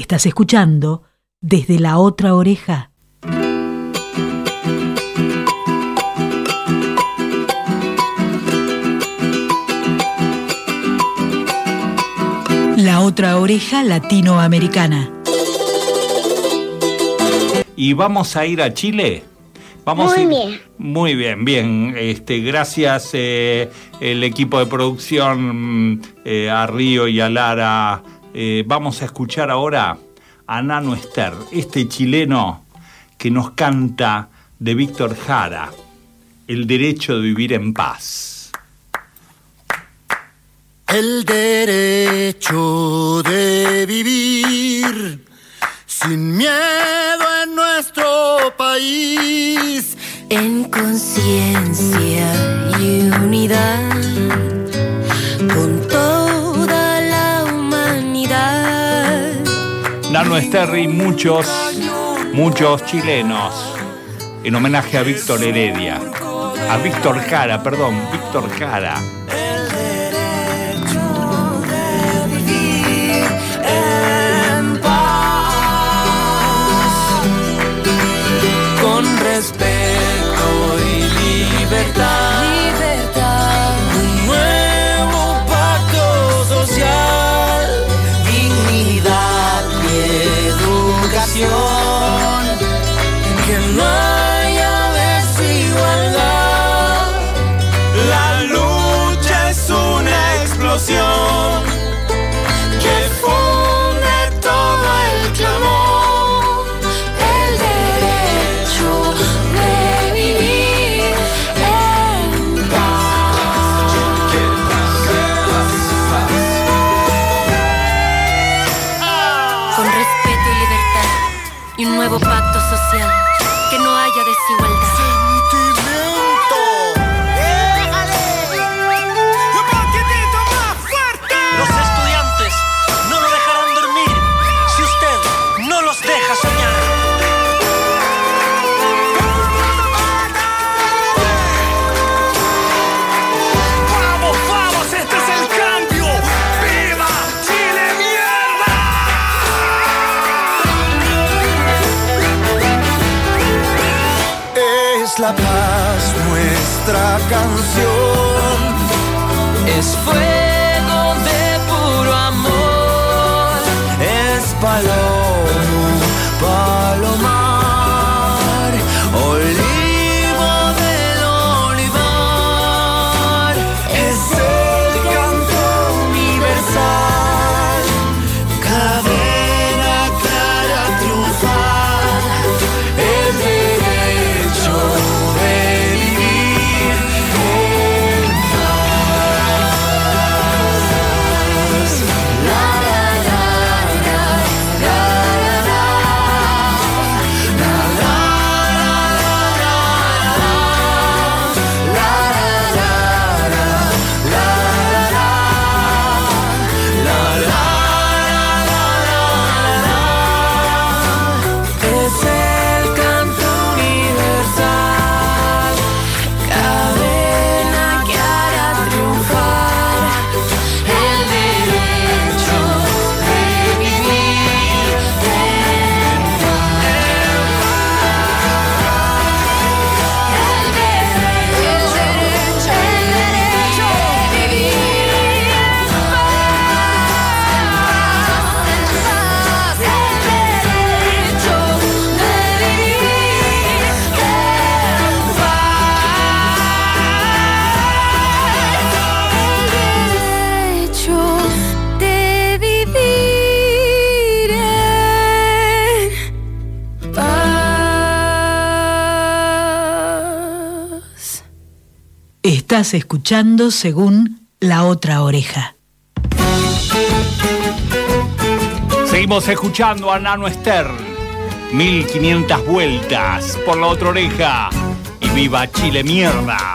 Estás escuchando desde la otra oreja. La otra oreja latinoamericana. ¿Y vamos a ir a Chile? Vamos muy bien. Muy bien, bien. Este, gracias eh, el equipo de producción eh, a Río y a Lara. Eh, vamos a escuchar ahora a Nano Ester, este chileno que nos canta de Víctor Jara, El derecho de vivir en paz. El derecho de vivir sin miedo en nuestro país. En conciencia y unidad, Nano Esterri, muchos, muchos chilenos, en homenaje a Víctor Heredia. A Víctor Cara, perdón, Víctor Cara. Escuchando según la otra oreja. Seguimos escuchando a Nano Stern. 1500 vueltas por la otra oreja. Y viva Chile mierda.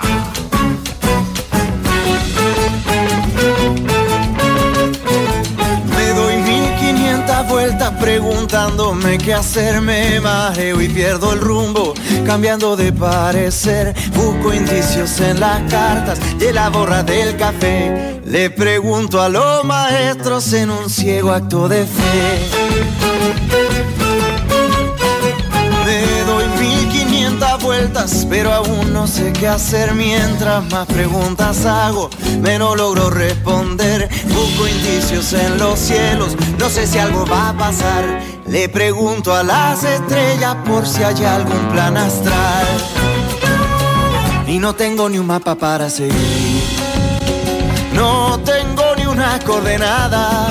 Vueltas preguntándome qué hacer, me mareo y pierdo el rumbo, cambiando de parecer. Busco indicios en las cartas y en la borra del café. Le pregunto a los maestros en un ciego acto de fe. Pero aún no sé qué hacer mientras más preguntas hago, menos logro responder. Busco indicios en los cielos, no sé si algo va a pasar. Le pregunto a las estrellas por si hay algún plan astral. Y no tengo ni un mapa para seguir, no tengo ni una coordenada,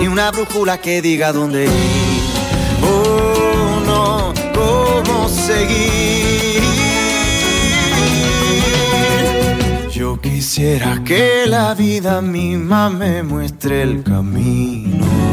ni una brújula que diga dónde ir. Oh, no, seguir. Yo quisiera que la vida misma me muestre el camino.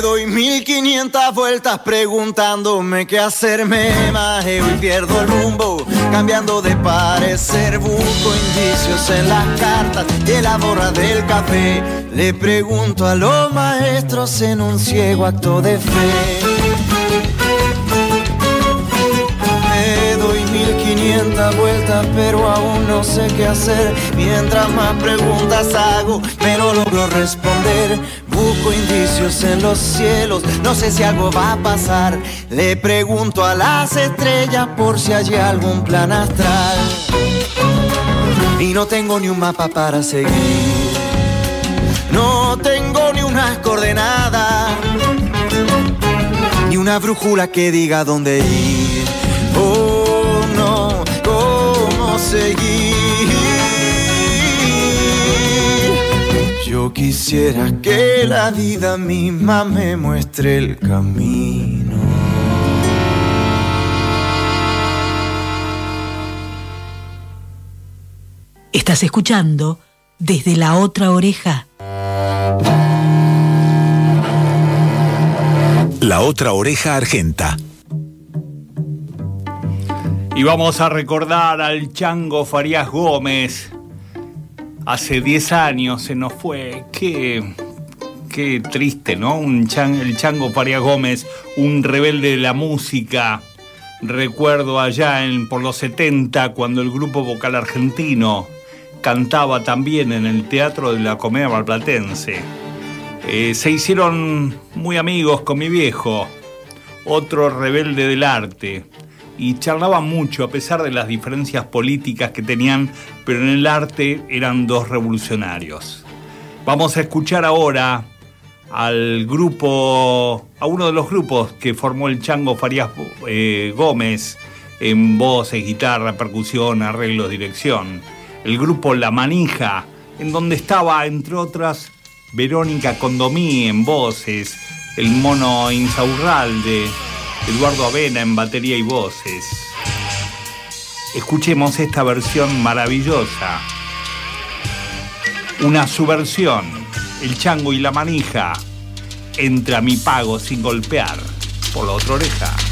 Me doy mil quinientas vueltas preguntándome qué hacerme majeo y pierdo el rumbo, cambiando de parecer, busco indicios en las cartas y en la borra del café. Le pregunto a los maestros en un ciego acto de fe. 300 vueltas, pero aún no sé qué hacer. Mientras más preguntas hago, pero logro responder. Busco indicios en los cielos, no sé si algo va a pasar. Le pregunto a las estrellas por si hay algún plan astral. Y no tengo ni un mapa para seguir. No tengo ni unas coordenadas. Ni una brújula que diga dónde ir. Oh seguir. Yo quisiera que la vida misma me muestre el camino. Estás escuchando desde la otra oreja. La otra oreja argenta. Y vamos a recordar al Chango Farías Gómez. Hace 10 años se nos fue. Qué, qué triste, ¿no? Un el Chango Farías Gómez, un rebelde de la música. Recuerdo allá en, por los 70 cuando el grupo vocal argentino cantaba también en el Teatro de la Comedia Malplatense. Eh, se hicieron muy amigos con mi viejo, otro rebelde del arte, y charlaban mucho a pesar de las diferencias políticas que tenían, pero en el arte eran dos revolucionarios. Vamos a escuchar ahora al grupo, a uno de los grupos que formó el Chango Farías eh, Gómez en voces, guitarra, percusión, arreglos, dirección. El grupo La Manija, en donde estaba, entre otras, Verónica Condomí en voces, el mono Insaurralde, Eduardo Avena en batería y voces. Escuchemos esta versión maravillosa. Una subversión, el chango y la manija, entra mi pago sin golpear por la otra oreja.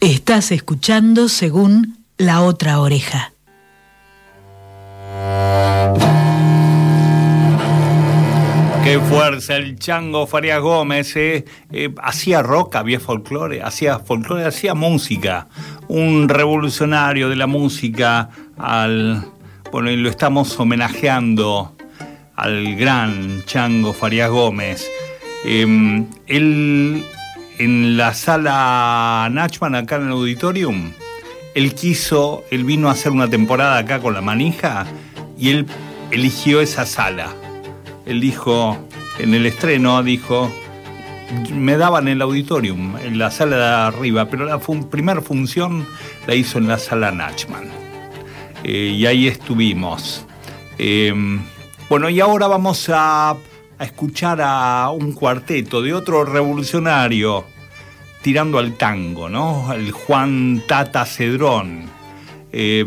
Estás escuchando según la otra oreja. Qué fuerza el chango Farías Gómez, eh. Eh, hacía rock, había folclore, hacía folclore, hacía música, un revolucionario de la música, al, bueno, lo estamos homenajeando al gran chango Farías Gómez. Eh, él, en la sala Nachman, acá en el auditorium, él quiso, él vino a hacer una temporada acá con la manija y él eligió esa sala él dijo, en el estreno, dijo, me daban el auditorium, en la sala de arriba, pero la fun- primera función la hizo en la sala Nachman. Eh, y ahí estuvimos. Eh, bueno, y ahora vamos a, a escuchar a un cuarteto de otro revolucionario tirando al tango, ¿no? El Juan Tata Cedrón. Eh,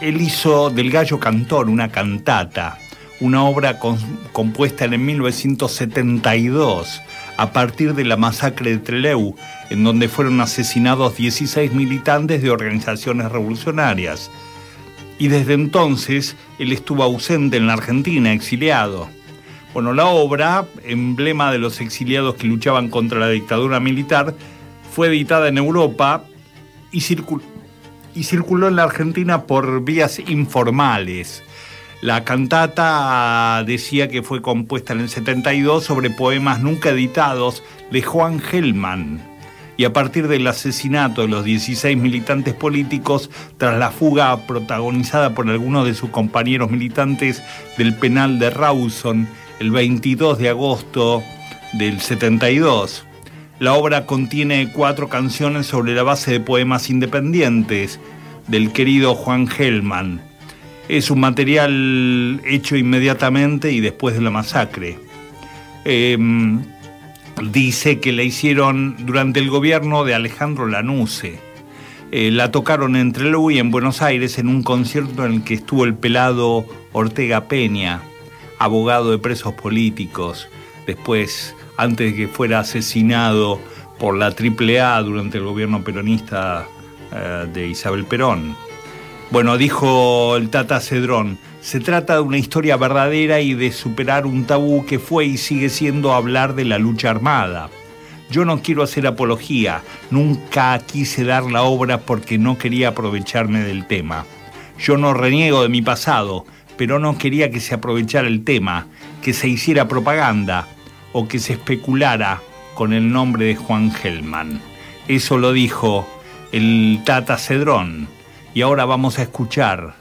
él hizo del Gallo Cantor una cantata, una obra compuesta en el 1972 a partir de la masacre de Trelew, en donde fueron asesinados 16 militantes de organizaciones revolucionarias. Y desde entonces él estuvo ausente en la Argentina, exiliado. Bueno, la obra, emblema de los exiliados que luchaban contra la dictadura militar, fue editada en Europa y, circul- y circuló en la Argentina por vías informales. La cantata decía que fue compuesta en el 72 sobre poemas nunca editados de Juan Gelman y a partir del asesinato de los 16 militantes políticos tras la fuga protagonizada por algunos de sus compañeros militantes del penal de Rawson el 22 de agosto del 72. La obra contiene cuatro canciones sobre la base de poemas independientes del querido Juan Gelman. Es un material hecho inmediatamente y después de la masacre. Em, dice que la hicieron durante el gobierno de Alejandro Lanuse. Eh, la tocaron en Trelew y en Buenos Aires en un concierto en el que estuvo el pelado Ortega Peña, abogado de presos políticos, después, antes de que fuera asesinado por la AAA durante el gobierno peronista eh, de Isabel Perón. Bueno, dijo el Tata Cedrón, se trata de una historia verdadera y de superar un tabú que fue y sigue siendo hablar de la lucha armada. Yo no quiero hacer apología, nunca quise dar la obra porque no quería aprovecharme del tema. Yo no reniego de mi pasado, pero no quería que se aprovechara el tema, que se hiciera propaganda o que se especulara con el nombre de Juan Gelman. Eso lo dijo el Tata Cedrón. Y ahora vamos a escuchar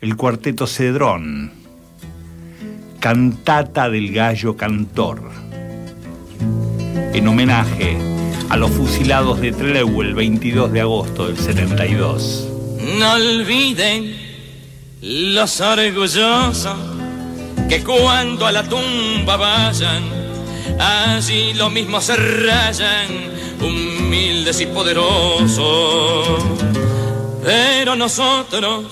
el cuarteto Cedrón, Cantata del Gallo Cantor, en homenaje a los fusilados de Trelew el 22 de agosto del 72. No olviden los orgullosos que cuando a la tumba vayan, allí lo mismo se rayan, humildes y poderosos. Pero nosotros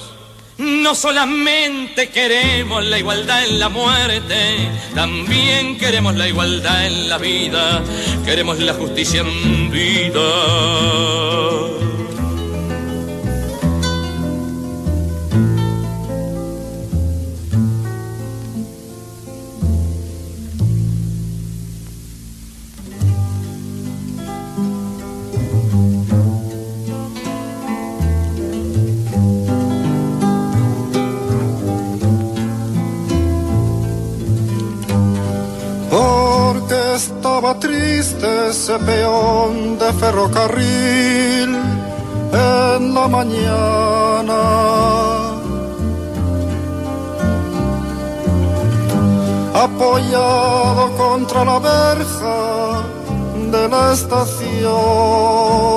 no solamente queremos la igualdad en la muerte, también queremos la igualdad en la vida, queremos la justicia en vida. Porque estaba triste ese peón de ferrocarril en la mañana. Apoyado contra la verja de la estación.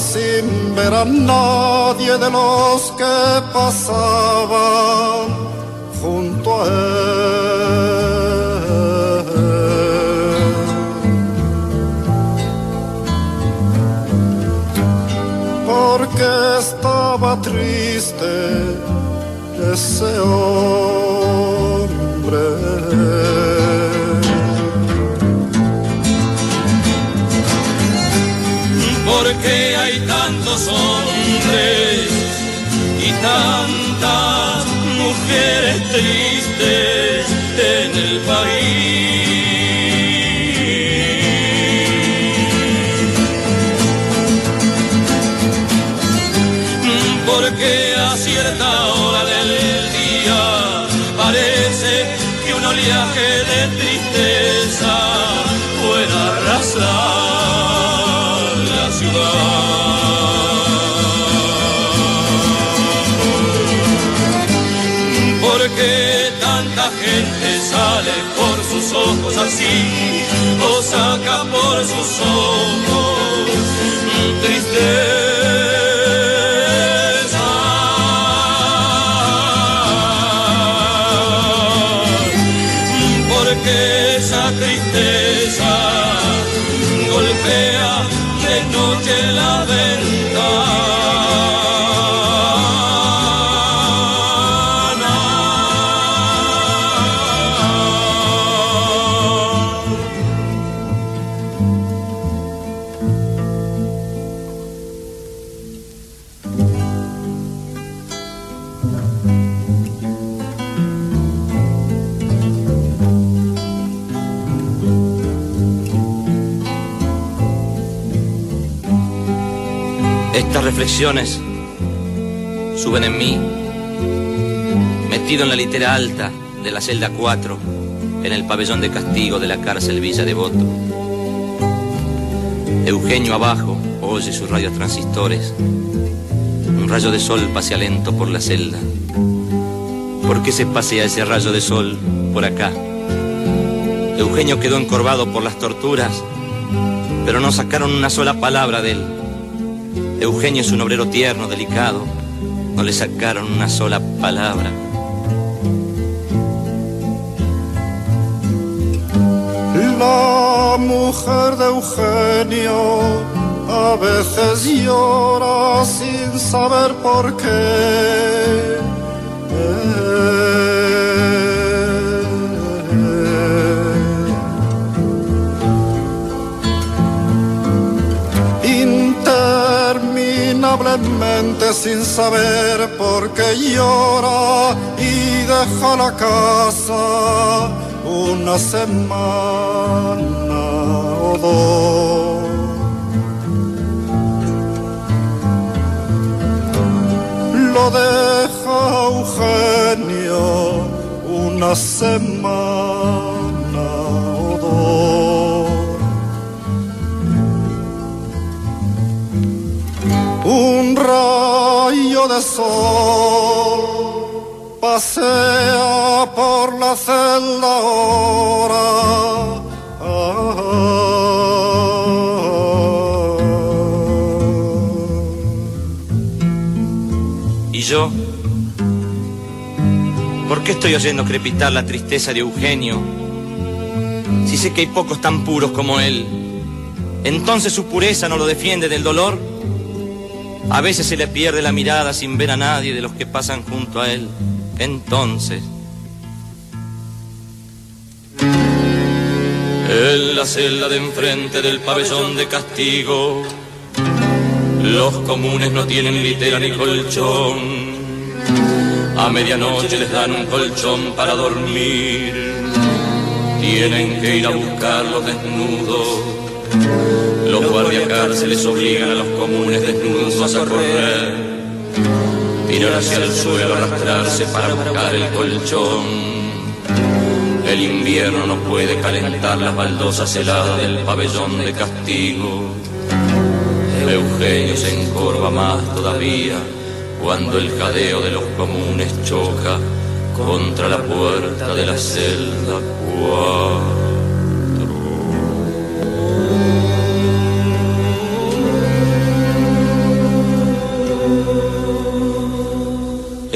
Sin ver a nadie de los que pasaban junto a él. estaba triste ese hombre. En así o saca por sus ojos reflexiones suben en mí, metido en la litera alta de la celda 4, en el pabellón de castigo de la cárcel Villa Devoto. Eugenio abajo oye sus radios transistores. Un rayo de sol pasea lento por la celda. ¿Por qué se pasea ese rayo de sol por acá? Eugenio quedó encorvado por las torturas, pero no sacaron una sola palabra de él. Eugenio es un obrero tierno, delicado. No le sacaron una sola palabra. La mujer de Eugenio a veces llora sin saber por qué. Sin saber por qué llora y deja la casa una semana o dos. Lo deja Eugenio una semana sol pasea por la celda ahora. ¿Y yo? ¿Por qué estoy oyendo crepitar la tristeza de Eugenio? Si sé que hay pocos tan puros como él, ¿entonces su pureza no lo defiende del dolor? A veces se le pierde la mirada sin ver a nadie de los que pasan junto a él. Entonces... En la celda de enfrente del pabellón de castigo, los comunes no tienen litera ni colchón. A medianoche les dan un colchón para dormir. Tienen que ir a buscarlos desnudos. Los guardiacárceles obligan a los comunes desnudos a correr. Tirar hacia el suelo, arrastrarse para buscar el colchón. El invierno no puede calentar las baldosas heladas del pabellón de castigo. Eugenio se encorva más todavía cuando el jadeo de los comunes choca contra la puerta de la celda cuatro.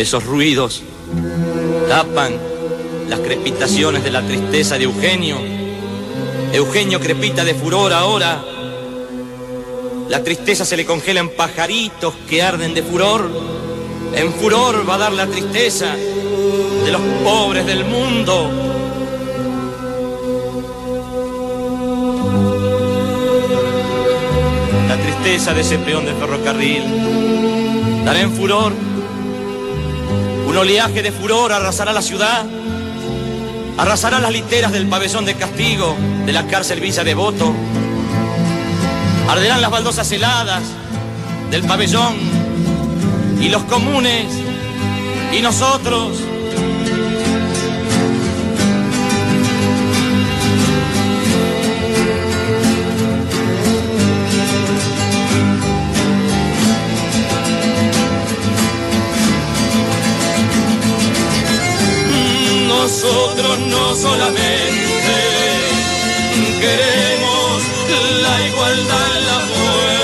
Esos ruidos tapan las crepitaciones de la tristeza de Eugenio. Eugenio crepita de furor ahora. La tristeza se le congela en pajaritos que arden de furor. En furor va a dar la tristeza de los pobres del mundo. La tristeza de ese peón del ferrocarril dará en furor. Un oleaje de furor arrasará la ciudad. Arrasará las literas del pabellón de castigo de la cárcel Villa Devoto. Arderán las baldosas heladas del pabellón y los comunes y nosotros. Nosotros no solamente queremos la igualdad en la muerte,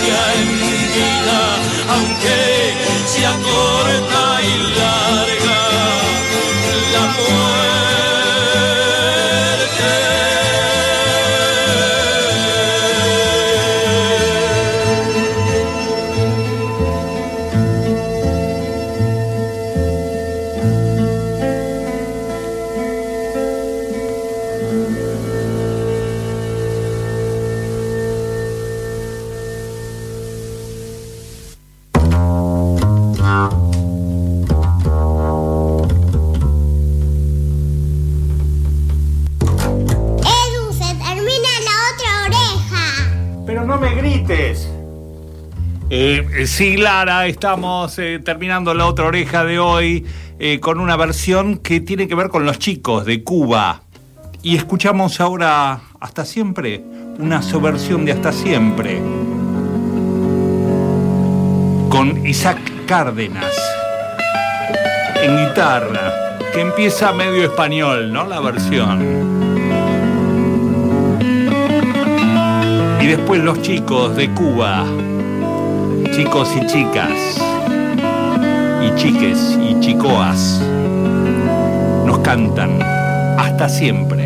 en vida, aunque sea corta y larga Sí, Lara, estamos eh, terminando la otra oreja de hoy eh, con una versión que tiene que ver con los chicos de Cuba. Y escuchamos ahora Hasta Siempre, una subversión de Hasta Siempre, con Isaac Cárdenas en guitarra, que empieza medio español, ¿no? La versión. Y después los chicos de Cuba, chicos y chicas, y chiques y chicoas, nos cantan hasta siempre.